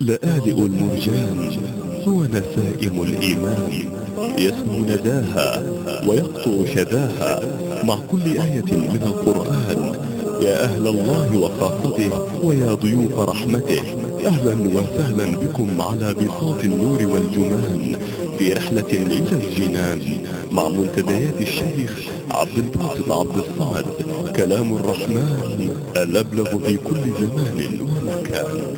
لآلئ المرجان هو نسائم الإيمان. يسمو نداها ويقطع شذاها مع كل آية من القرآن يا أهل الله وخاصته ويا ضيوف رحمته أهلا وسهلا بكم على بساط النور والجمان في رحلة إلى الجنان مع منتديات الشيخ عبد الباسط عبد الصمد كلام الرحمن الأبلغ في كل زمان ومكان.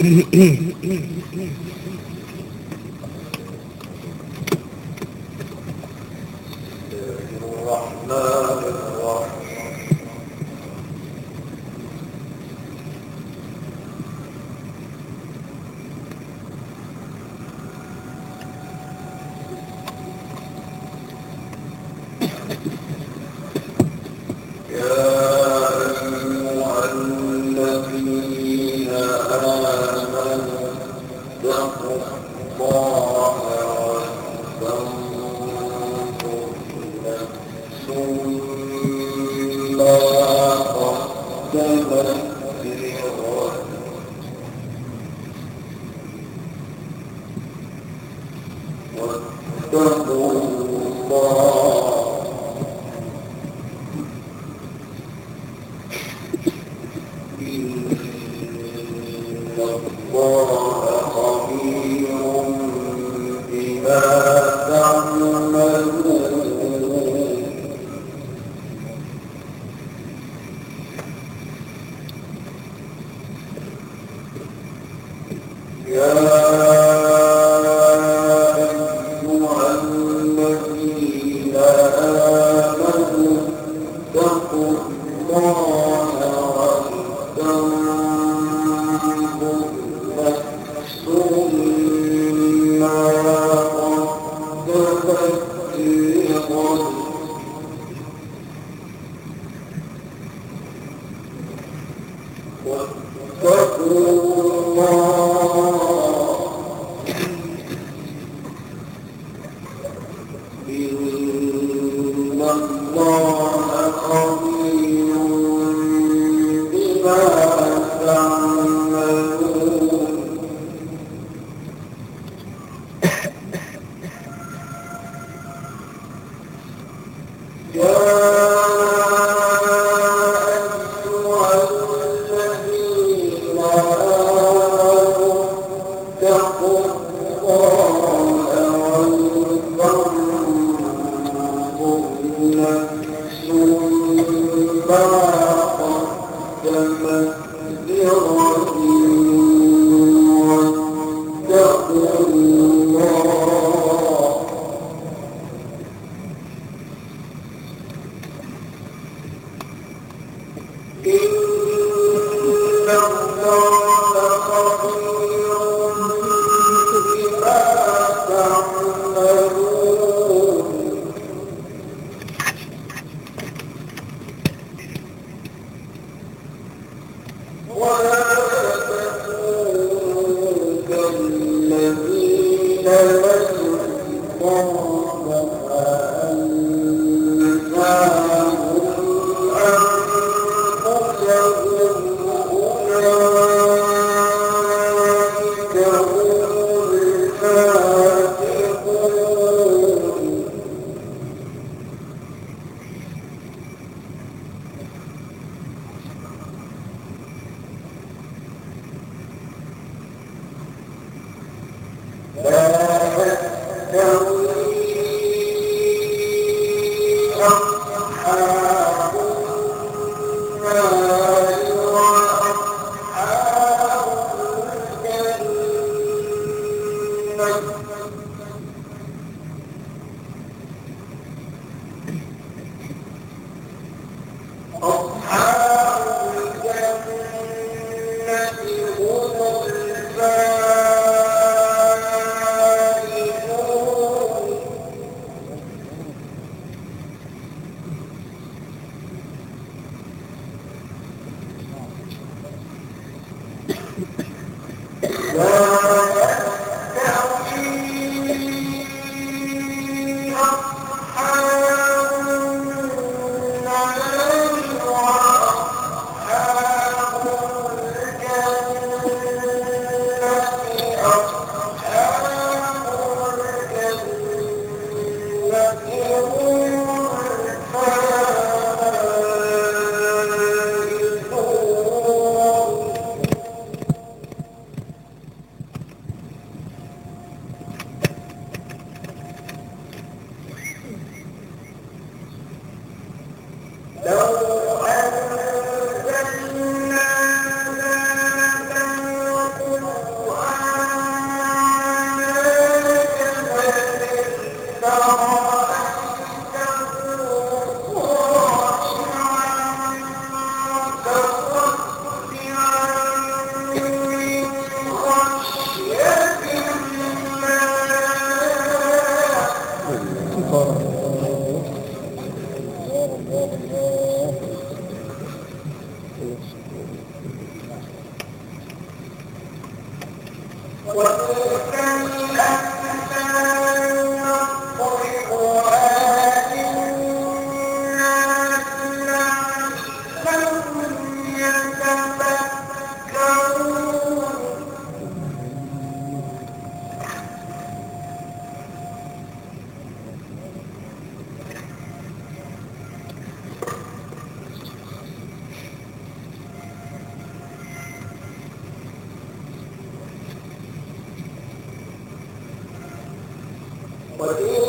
mm إن nós But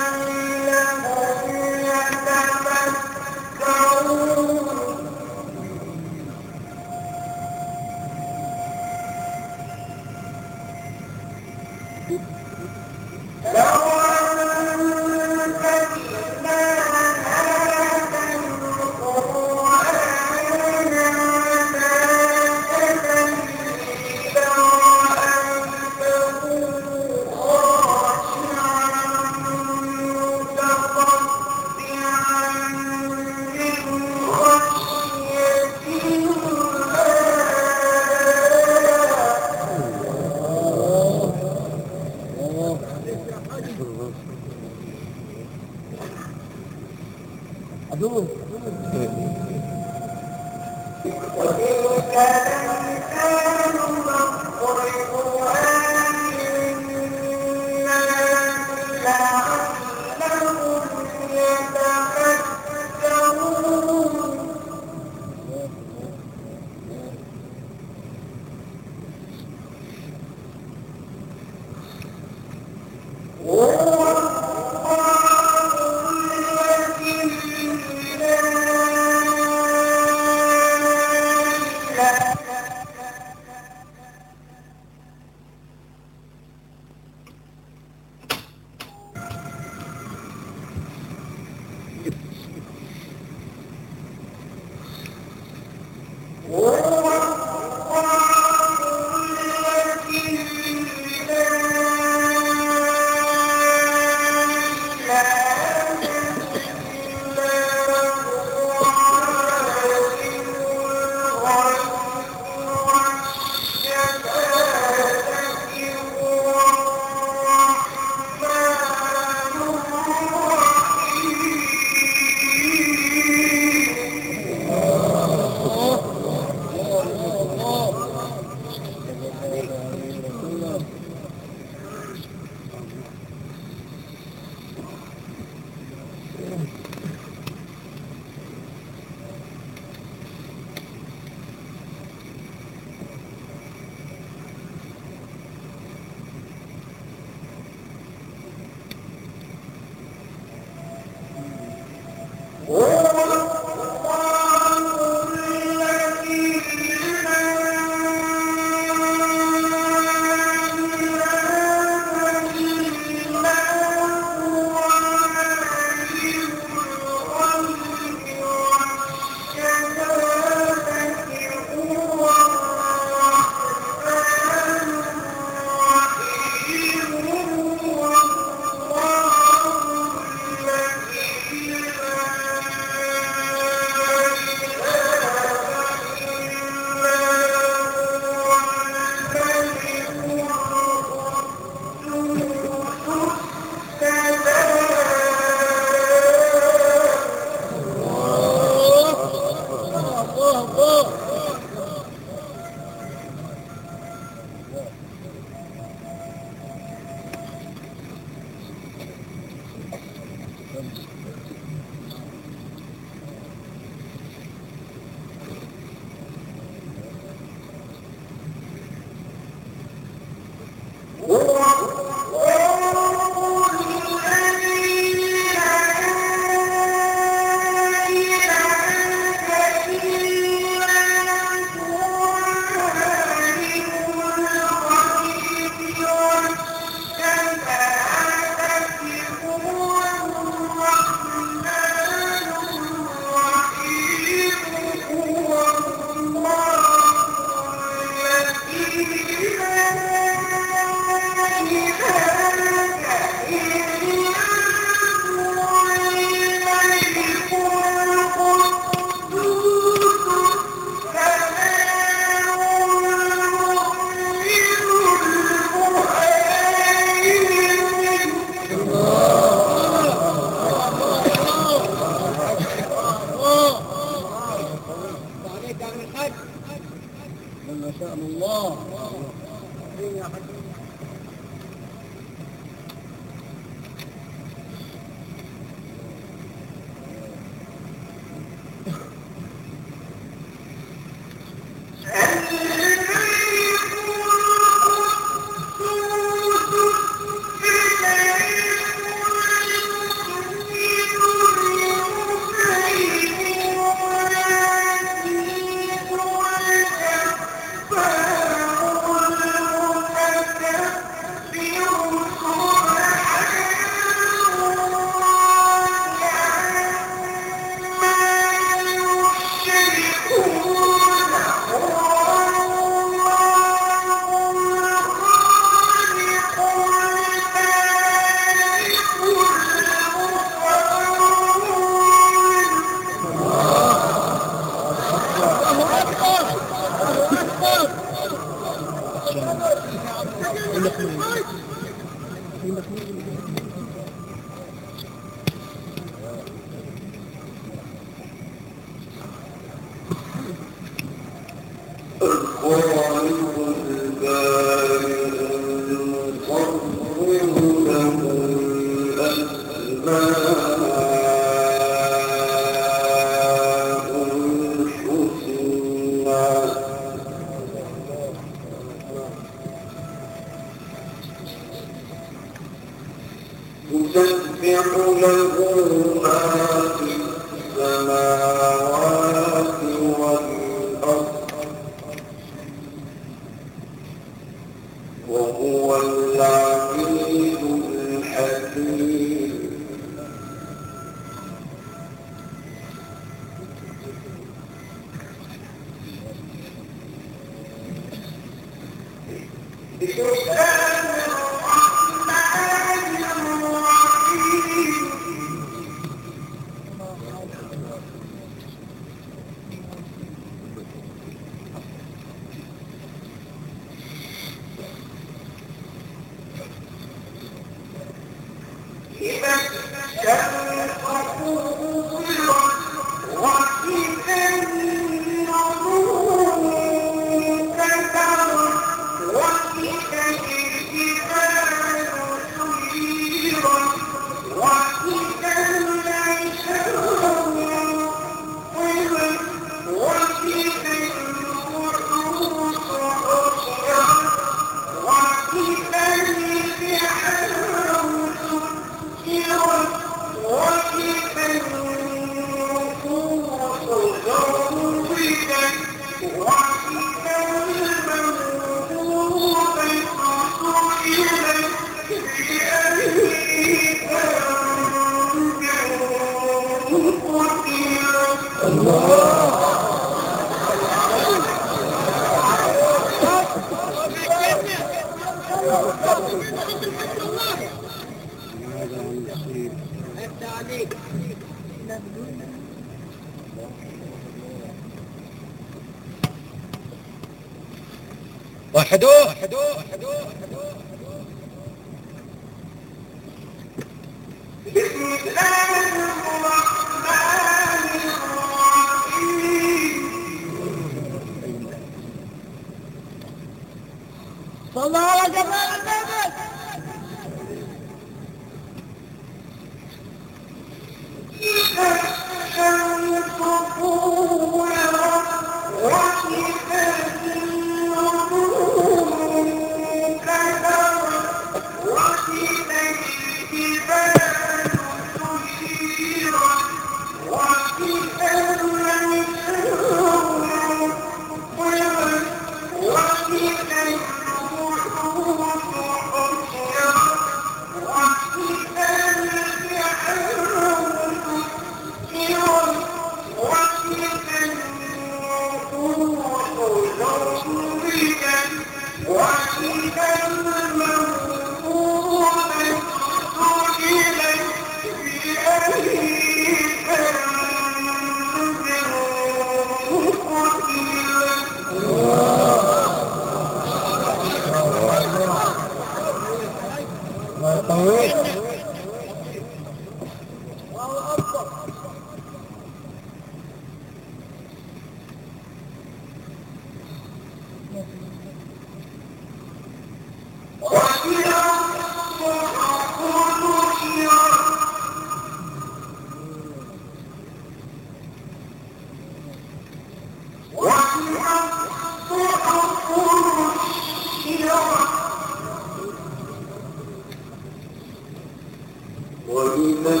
من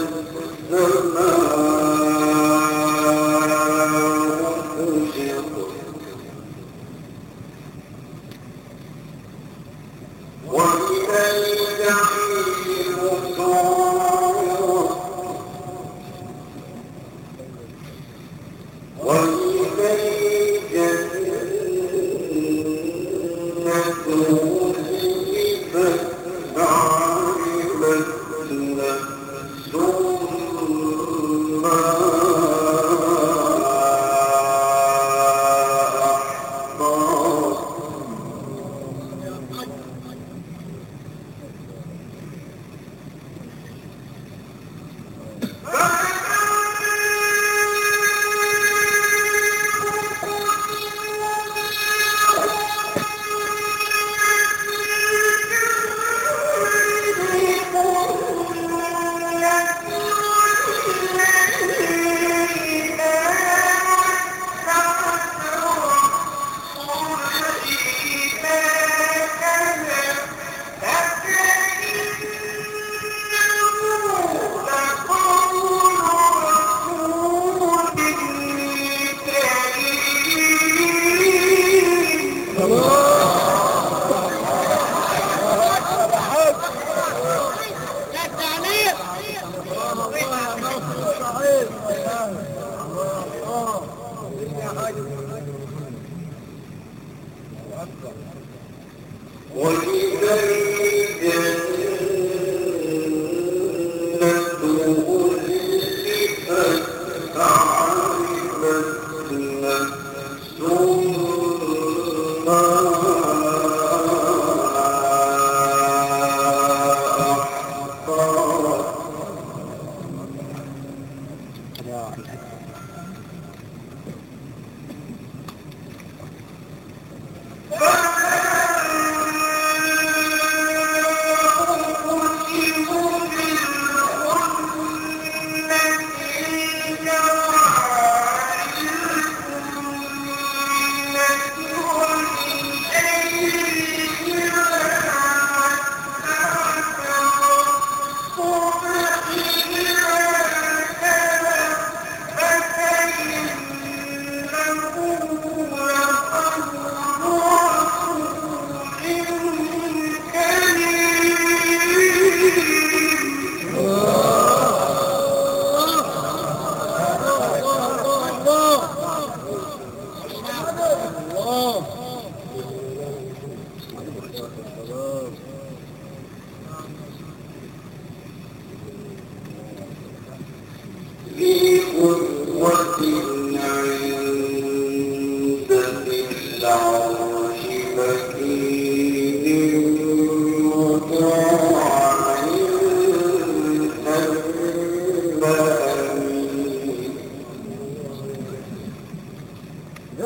ذنب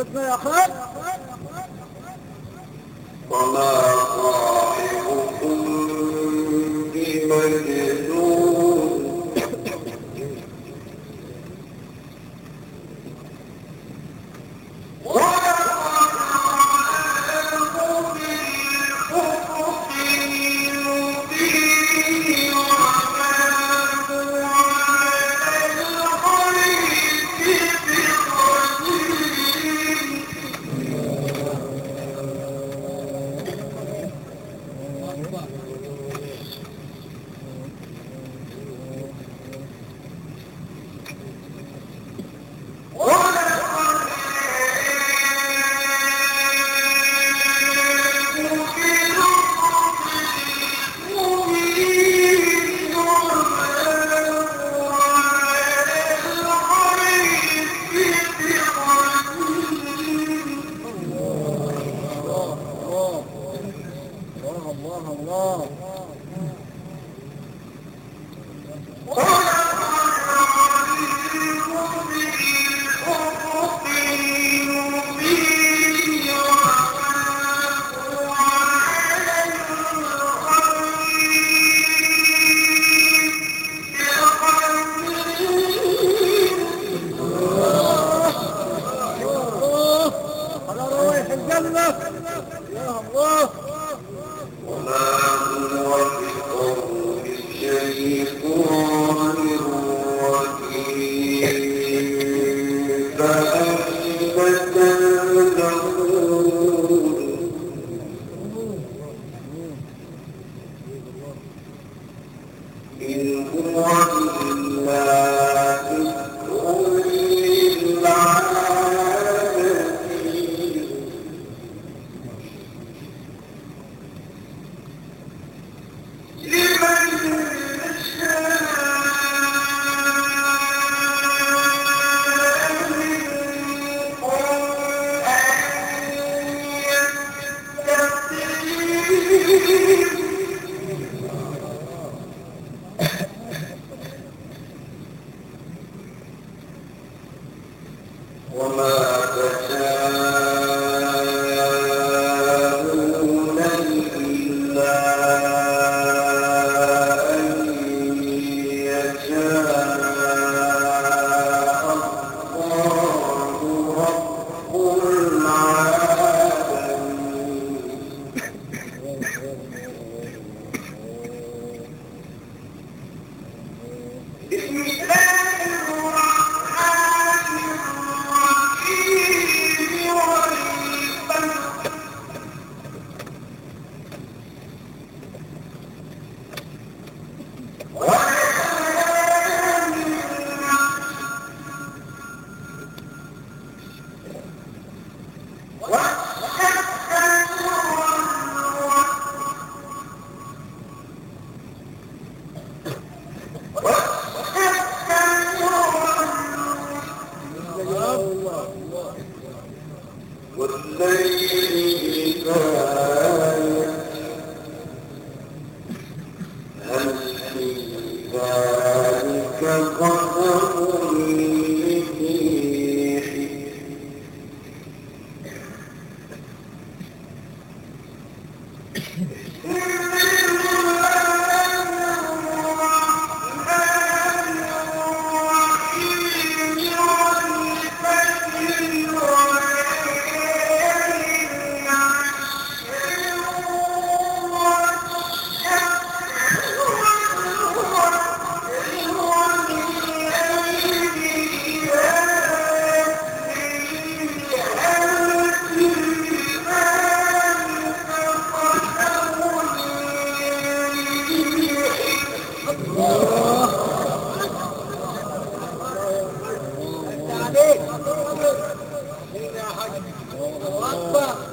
جسنا يا أخوان. وما الله الله الله اكبر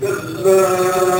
كذاب